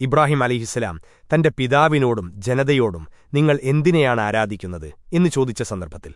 ഇബ്രാഹിം അലിഹിസ്സലാം തന്റെ പിതാവിനോടും ജനതയോടും നിങ്ങൾ എന്തിനെയാണ് ആരാധിക്കുന്നത് എന്ന് ചോദിച്ച സന്ദർഭത്തിൽ.